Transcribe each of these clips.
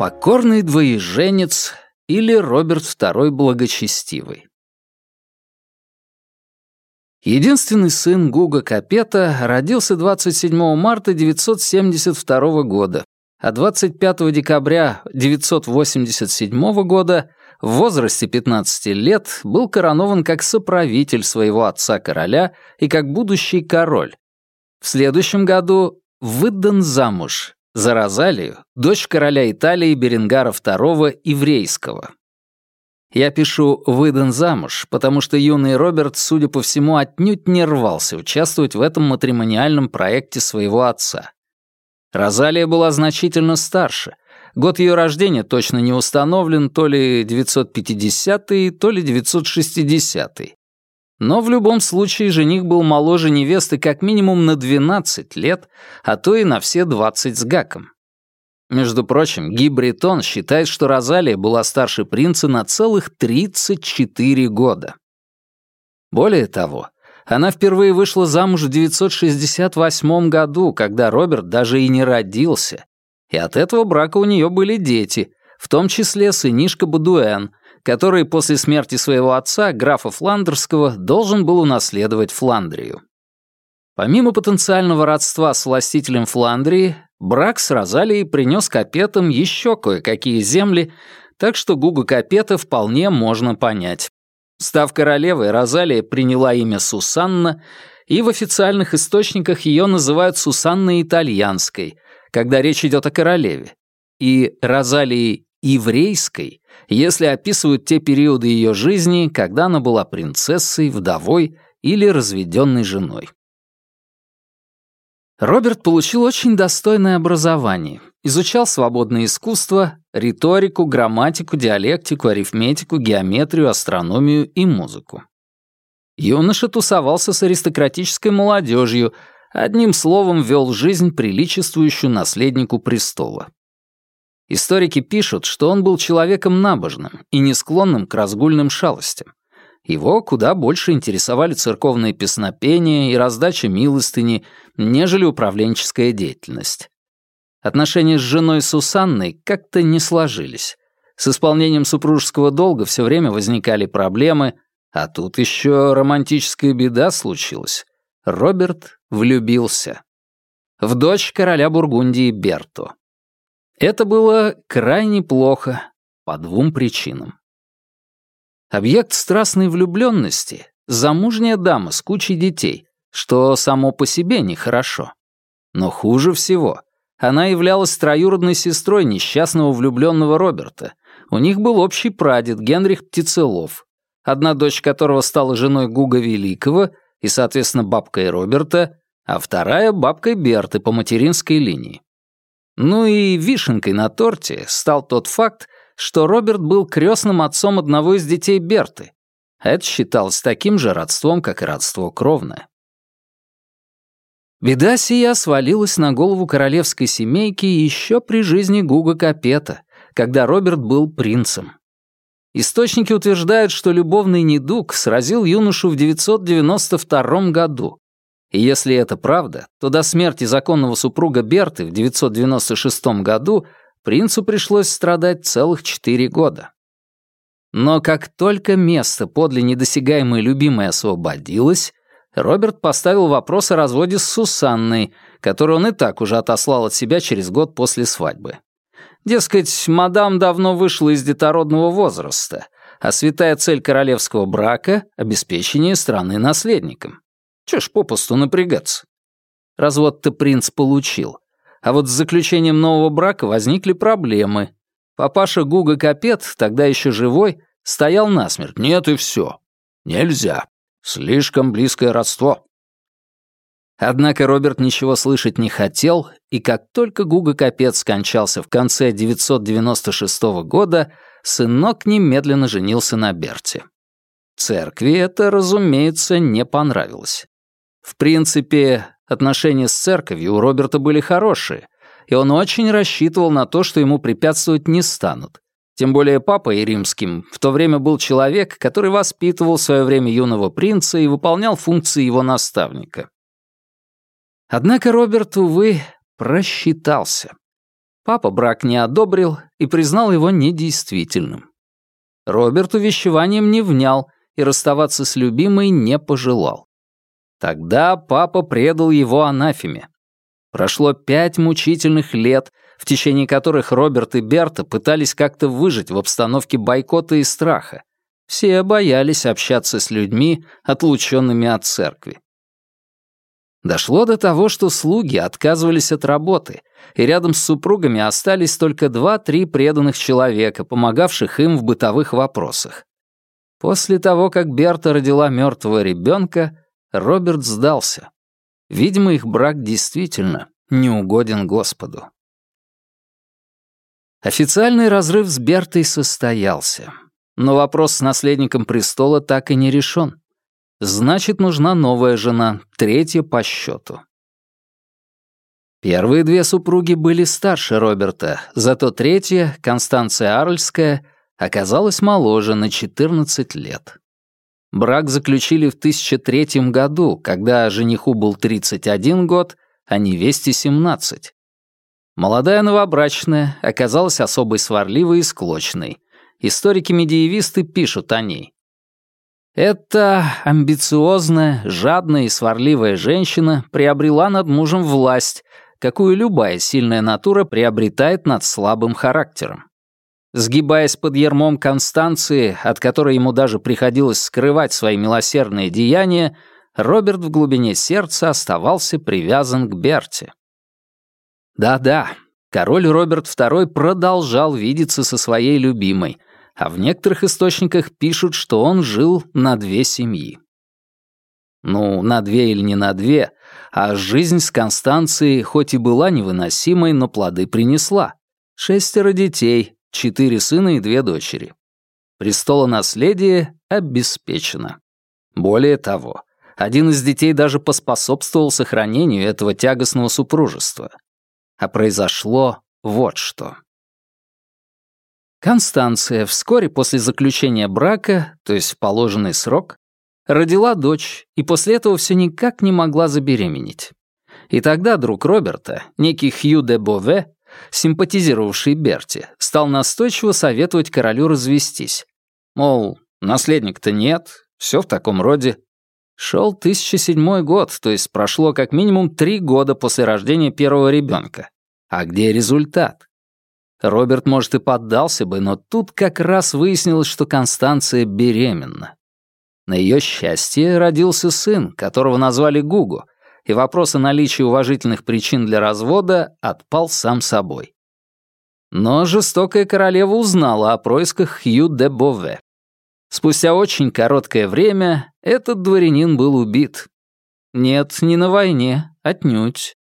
Покорный двоеженец или Роберт II Благочестивый. Единственный сын Гуга Капета родился 27 марта 972 года, а 25 декабря 987 года в возрасте 15 лет был коронован как соправитель своего отца-короля и как будущий король. В следующем году выдан замуж за Розалию, дочь короля Италии Беренгара II Иврейского. Я пишу «выдан замуж», потому что юный Роберт, судя по всему, отнюдь не рвался участвовать в этом матримониальном проекте своего отца. Розалия была значительно старше. Год ее рождения точно не установлен, то ли 950-й, то ли 960-й. Но в любом случае жених был моложе невесты как минимум на 12 лет, а то и на все 20 с гаком. Между прочим, Ги считает, что Розалия была старше принца на целых 34 года. Более того, она впервые вышла замуж в 968 году, когда Роберт даже и не родился, и от этого брака у нее были дети, в том числе сынишка Бадуэн, который после смерти своего отца, графа Фландерского, должен был унаследовать Фландрию. Помимо потенциального родства с властителем Фландрии, брак с Розалией принес Капетам еще кое-какие земли, так что Гугу Капета вполне можно понять. Став королевой, Розалия приняла имя Сусанна, и в официальных источниках ее называют Сусанной Итальянской, когда речь идет о королеве, и Розалией еврейской, если описывают те периоды ее жизни, когда она была принцессой, вдовой или разведенной женой. Роберт получил очень достойное образование. Изучал свободное искусство, риторику, грамматику, диалектику, арифметику, геометрию, астрономию и музыку. Юноша тусовался с аристократической молодежью, одним словом вел жизнь, приличествующую наследнику престола. Историки пишут, что он был человеком набожным и не склонным к разгульным шалостям. Его куда больше интересовали церковные песнопения и раздача милостыни, нежели управленческая деятельность. Отношения с женой Сусанной как-то не сложились. С исполнением супружеского долга все время возникали проблемы, а тут еще романтическая беда случилась. Роберт влюбился. В дочь короля Бургундии Берту. Это было крайне плохо по двум причинам. Объект страстной влюбленности — замужняя дама с кучей детей, что само по себе нехорошо. Но хуже всего, она являлась троюродной сестрой несчастного влюбленного Роберта. У них был общий прадед Генрих Птицелов, одна дочь которого стала женой Гуга Великого и, соответственно, бабкой Роберта, а вторая — бабкой Берты по материнской линии. Ну и вишенкой на торте стал тот факт, что Роберт был крестным отцом одного из детей Берты. Это считалось таким же родством, как и родство кровное. Беда сия свалилась на голову королевской семейки еще при жизни Гуга Капета, когда Роберт был принцем. Источники утверждают, что любовный недуг сразил юношу в 992 году, и если это правда, то до смерти законного супруга Берты в 996 году принцу пришлось страдать целых четыре года. Но как только место подле недосягаемой любимой освободилось, Роберт поставил вопрос о разводе с Сусанной, которую он и так уже отослал от себя через год после свадьбы. Дескать, мадам давно вышла из детородного возраста, а святая цель королевского брака — обеспечение страны наследником. Чё ж попусту напрягаться? Развод-то принц получил. А вот с заключением нового брака возникли проблемы. Папаша Гуга Капет, тогда еще живой, стоял насмерть. Нет и все. Нельзя. Слишком близкое родство. Однако Роберт ничего слышать не хотел, и как только Гуга Капет скончался в конце 996 года, сынок немедленно женился на Берте. Церкви это, разумеется, не понравилось. В принципе, отношения с церковью у Роберта были хорошие, и он очень рассчитывал на то, что ему препятствовать не станут. Тем более папой римским в то время был человек, который воспитывал в свое время юного принца и выполнял функции его наставника. Однако Роберт, увы, просчитался. Папа брак не одобрил и признал его недействительным. Роберт увещеванием не внял и расставаться с любимой не пожелал. Тогда папа предал его анафеме. Прошло пять мучительных лет, в течение которых Роберт и Берта пытались как-то выжить в обстановке бойкота и страха. Все боялись общаться с людьми, отлученными от церкви. Дошло до того, что слуги отказывались от работы, и рядом с супругами остались только два-три преданных человека, помогавших им в бытовых вопросах. После того, как Берта родила мертвого ребенка, Роберт сдался. Видимо, их брак действительно не угоден Господу. Официальный разрыв с Бертой состоялся. Но вопрос с наследником престола так и не решен. Значит, нужна новая жена, третья по счету. Первые две супруги были старше Роберта, зато третья, Констанция Арльская, оказалась моложе на 14 лет. Брак заключили в 1003 году, когда жениху был 31 год, а невесте 17. Молодая новобрачная оказалась особой сварливой и склочной. Историки-медиевисты пишут о ней. Эта амбициозная, жадная и сварливая женщина приобрела над мужем власть, какую любая сильная натура приобретает над слабым характером. Сгибаясь под ермом Констанции, от которой ему даже приходилось скрывать свои милосердные деяния, Роберт в глубине сердца оставался привязан к Берте. Да-да, король Роберт II продолжал видеться со своей любимой, а в некоторых источниках пишут, что он жил на две семьи. Ну, на две или не на две, а жизнь с Констанцией хоть и была невыносимой, но плоды принесла. Шестеро детей, четыре сына и две дочери. Престолонаследие обеспечено. Более того, один из детей даже поспособствовал сохранению этого тягостного супружества — а произошло вот что. Констанция вскоре после заключения брака, то есть в положенный срок, родила дочь и после этого все никак не могла забеременеть. И тогда друг Роберта, некий Хью де Бове, симпатизировавший Берти, стал настойчиво советовать королю развестись. Мол, наследник-то нет, все в таком роде. Шел 1007 год, то есть прошло как минимум три года после рождения первого ребенка. А где результат? Роберт, может, и поддался бы, но тут как раз выяснилось, что Констанция беременна. На ее счастье родился сын, которого назвали Гугу, и вопрос о наличии уважительных причин для развода отпал сам собой. Но жестокая королева узнала о происках Хью де Бове. Спустя очень короткое время этот дворянин был убит. Нет, не на войне, отнюдь.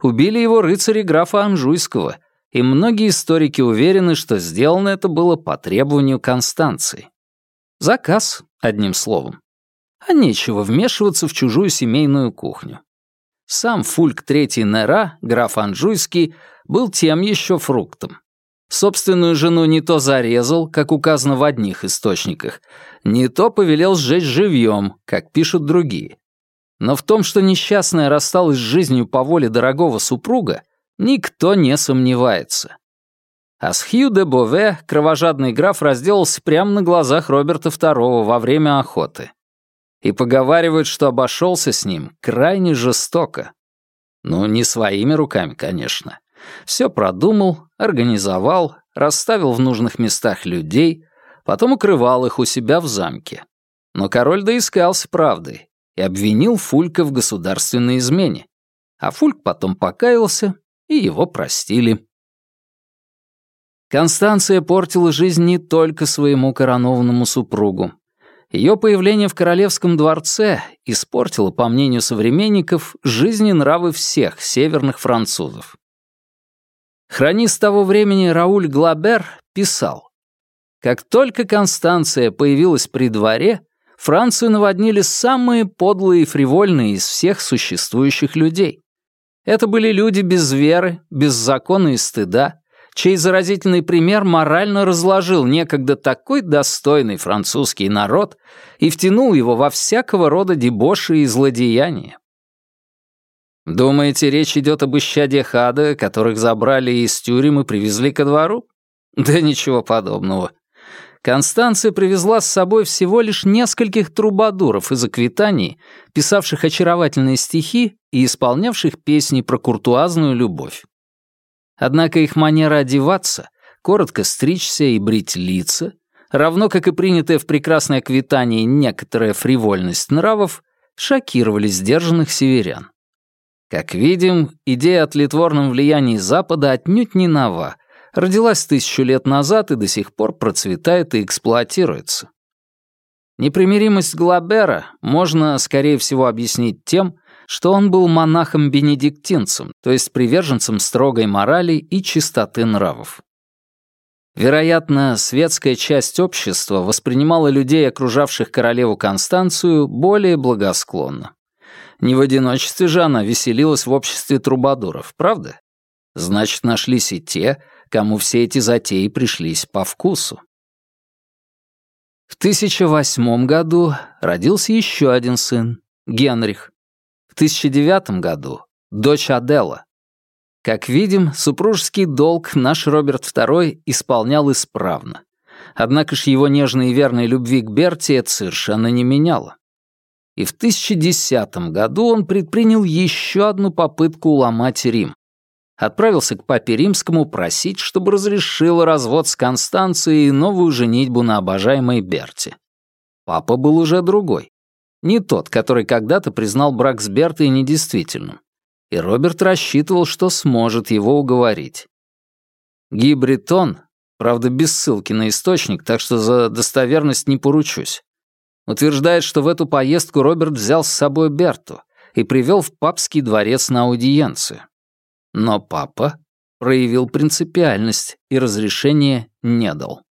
Убили его рыцари графа Анжуйского, и многие историки уверены, что сделано это было по требованию Констанции. Заказ, одним словом. А нечего вмешиваться в чужую семейную кухню. Сам Фульк III Нера, граф Анжуйский, был тем еще фруктом. Собственную жену не то зарезал, как указано в одних источниках, не то повелел сжечь живьем, как пишут другие. Но в том, что несчастная рассталась с жизнью по воле дорогого супруга, никто не сомневается. А с Хью де Бове кровожадный граф разделался прямо на глазах Роберта II во время охоты. И поговаривают, что обошелся с ним крайне жестоко. Ну, не своими руками, конечно. Все продумал, организовал, расставил в нужных местах людей, потом укрывал их у себя в замке. Но король доискался правды и обвинил Фулька в государственной измене. А Фульк потом покаялся, и его простили. Констанция портила жизнь не только своему коронованному супругу. Ее появление в королевском дворце испортило, по мнению современников, жизни нравы всех северных французов. Хронист того времени Рауль Глабер писал, «Как только Констанция появилась при дворе, Францию наводнили самые подлые и фривольные из всех существующих людей. Это были люди без веры, без закона и стыда, чей заразительный пример морально разложил некогда такой достойный французский народ и втянул его во всякого рода дебоши и злодеяния. Думаете, речь идет об исчадиях ада, которых забрали из тюрем и привезли ко двору? Да ничего подобного. Констанция привезла с собой всего лишь нескольких трубадуров из Аквитании, писавших очаровательные стихи и исполнявших песни про куртуазную любовь. Однако их манера одеваться, коротко стричься и брить лица, равно как и принятая в прекрасной Аквитании некоторая фривольность нравов, шокировали сдержанных северян. Как видим, идея о тлетворном влиянии Запада отнюдь не нова — родилась тысячу лет назад и до сих пор процветает и эксплуатируется. Непримиримость Глабера можно, скорее всего, объяснить тем, что он был монахом-бенедиктинцем, то есть приверженцем строгой морали и чистоты нравов. Вероятно, светская часть общества воспринимала людей, окружавших королеву Констанцию, более благосклонно. Не в одиночестве же она веселилась в обществе трубадуров, правда? Значит, нашлись и те, кому все эти затеи пришлись по вкусу. В 1008 году родился еще один сын, Генрих. В 1009 году — дочь Адела. Как видим, супружеский долг наш Роберт II исполнял исправно. Однако ж его нежной и верной любви к Берти это совершенно не меняло. И в 1010 году он предпринял еще одну попытку уломать Рим отправился к папе римскому просить, чтобы разрешил развод с Констанцией и новую женитьбу на обожаемой Берте. Папа был уже другой. Не тот, который когда-то признал брак с Бертой недействительным. И Роберт рассчитывал, что сможет его уговорить. Гибритон, правда без ссылки на источник, так что за достоверность не поручусь, утверждает, что в эту поездку Роберт взял с собой Берту и привел в папский дворец на аудиенцию. Но папа проявил принципиальность и разрешения не дал.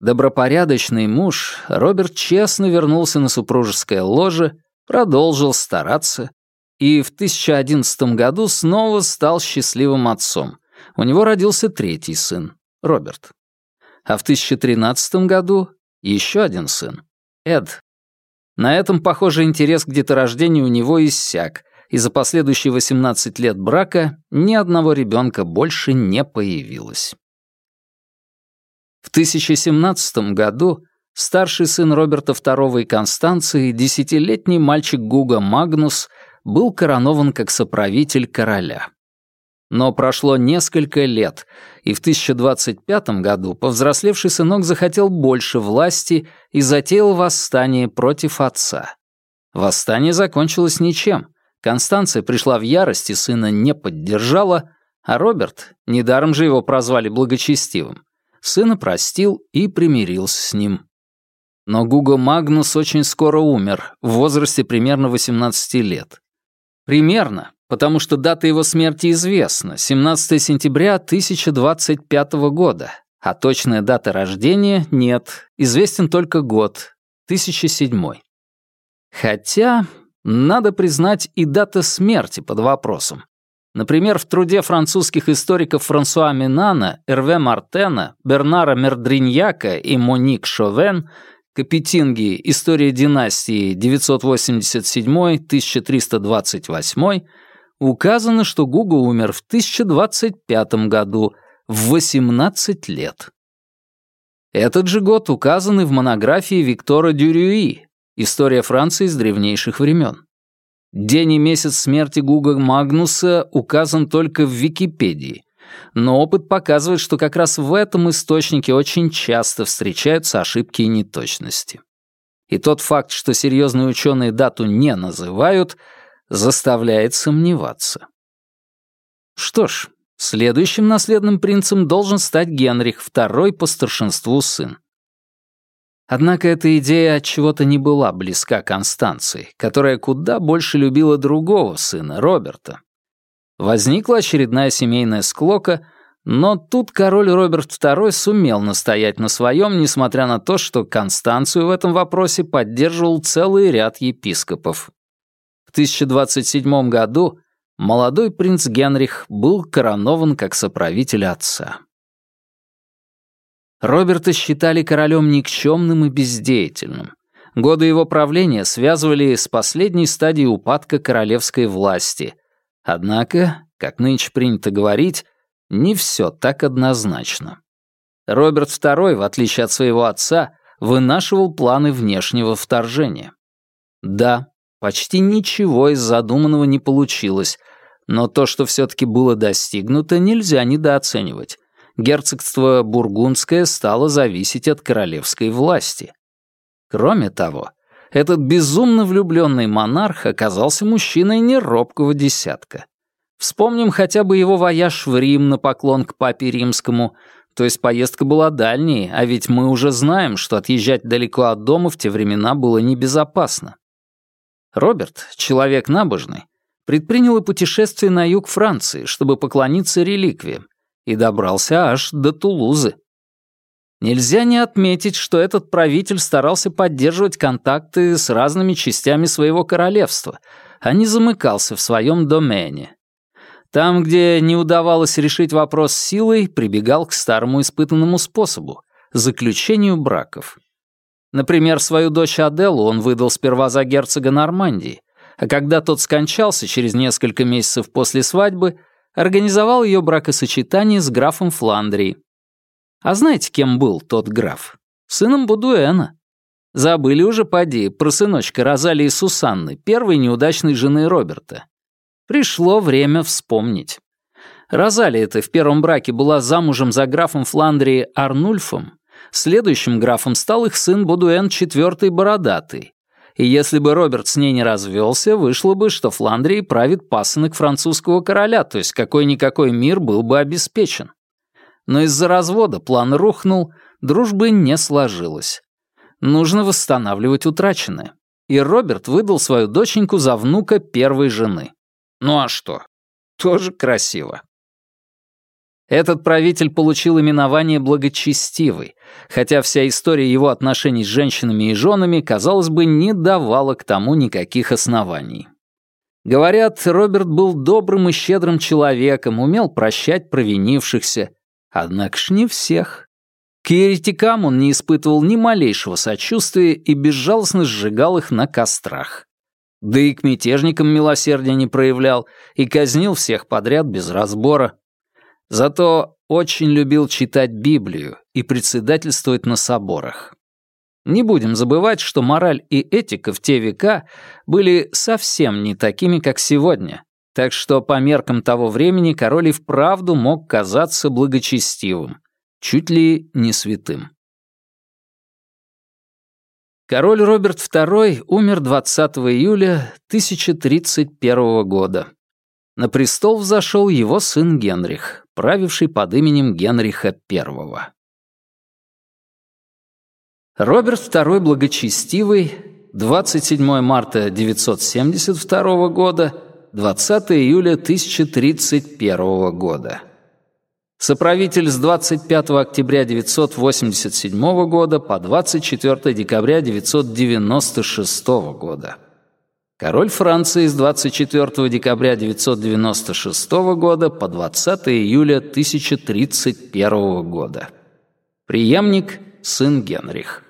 Добропорядочный муж, Роберт честно вернулся на супружеское ложе, продолжил стараться и в 1011 году снова стал счастливым отцом. У него родился третий сын, Роберт. А в 1013 году еще один сын, Эд. На этом, похоже, интерес к деторождению у него иссяк, и за последующие 18 лет брака ни одного ребенка больше не появилось. В 1017 году старший сын Роберта II и Констанции, десятилетний мальчик Гуга Магнус, был коронован как соправитель короля. Но прошло несколько лет, и в 1025 году повзрослевший сынок захотел больше власти и затеял восстание против отца. Восстание закончилось ничем — Констанция пришла в ярость и сына не поддержала, а Роберт, недаром же его прозвали благочестивым, сына простил и примирился с ним. Но Гуго Магнус очень скоро умер, в возрасте примерно 18 лет. Примерно, потому что дата его смерти известна, 17 сентября 1025 года, а точная дата рождения нет, известен только год, 1007. Хотя надо признать и дата смерти под вопросом. Например, в труде французских историков Франсуа Минана, Эрве Мартена, Бернара Мердриньяка и Моник Шовен Капетинги «История династии 987-1328» указано, что Гуго умер в 1025 году, в 18 лет. Этот же год указан и в монографии Виктора Дюрюи История Франции с древнейших времен. День и месяц смерти Гуга Магнуса указан только в Википедии, но опыт показывает, что как раз в этом источнике очень часто встречаются ошибки и неточности. И тот факт, что серьезные ученые дату не называют, заставляет сомневаться. Что ж, следующим наследным принцем должен стать Генрих, второй по старшинству сын. Однако эта идея от чего-то не была близка Констанции, которая куда больше любила другого сына, Роберта. Возникла очередная семейная склока, но тут король Роберт II сумел настоять на своем, несмотря на то, что Констанцию в этом вопросе поддерживал целый ряд епископов. В 1027 году молодой принц Генрих был коронован как соправитель отца. Роберта считали королем никчемным и бездеятельным. Годы его правления связывали с последней стадией упадка королевской власти. Однако, как нынче принято говорить, не все так однозначно. Роберт II, в отличие от своего отца, вынашивал планы внешнего вторжения. Да, почти ничего из задуманного не получилось, но то, что все-таки было достигнуто, нельзя недооценивать. Герцогство Бургундское стало зависеть от королевской власти. Кроме того, этот безумно влюбленный монарх оказался мужчиной неробкого десятка. Вспомним хотя бы его вояж в Рим на поклон к папе римскому, то есть поездка была дальней, а ведь мы уже знаем, что отъезжать далеко от дома в те времена было небезопасно. Роберт, человек набожный, предпринял и путешествие на юг Франции, чтобы поклониться реликвиям, и добрался аж до Тулузы. Нельзя не отметить, что этот правитель старался поддерживать контакты с разными частями своего королевства, а не замыкался в своем домене. Там, где не удавалось решить вопрос силой, прибегал к старому испытанному способу — заключению браков. Например, свою дочь Аделу он выдал сперва за герцога Нормандии, а когда тот скончался через несколько месяцев после свадьбы, организовал ее бракосочетание с графом Фландрии, а знаете, кем был тот граф? Сыном Будуэна. Забыли уже, поди, про сыночка Розалии Сусанны, первой неудачной жены Роберта. Пришло время вспомнить. Розалия-то в первом браке была замужем за графом Фландрии Арнульфом, следующим графом стал их сын Будуэн IV Бородатый. И если бы Роберт с ней не развелся, вышло бы, что Фландрией правит пасынок французского короля, то есть какой-никакой мир был бы обеспечен но из-за развода план рухнул, дружбы не сложилось. Нужно восстанавливать утраченное. И Роберт выдал свою доченьку за внука первой жены. Ну а что? Тоже красиво. Этот правитель получил именование «благочестивый», хотя вся история его отношений с женщинами и женами, казалось бы, не давала к тому никаких оснований. Говорят, Роберт был добрым и щедрым человеком, умел прощать провинившихся, Однако ж не всех. К еретикам он не испытывал ни малейшего сочувствия и безжалостно сжигал их на кострах. Да и к мятежникам милосердия не проявлял и казнил всех подряд без разбора. Зато очень любил читать Библию и председательствовать на соборах. Не будем забывать, что мораль и этика в те века были совсем не такими, как сегодня, так что по меркам того времени король и вправду мог казаться благочестивым, чуть ли не святым. Король Роберт II умер 20 июля 1031 года. На престол взошел его сын Генрих, правивший под именем Генриха I. Роберт II Благочестивый, 27 марта 972 года, 20 июля 1031 года. Соправитель с 25 октября 987 года по 24 декабря 996 года. Король Франции с 24 декабря 996 года по 20 июля 1031 года. Приемник сын Генрих.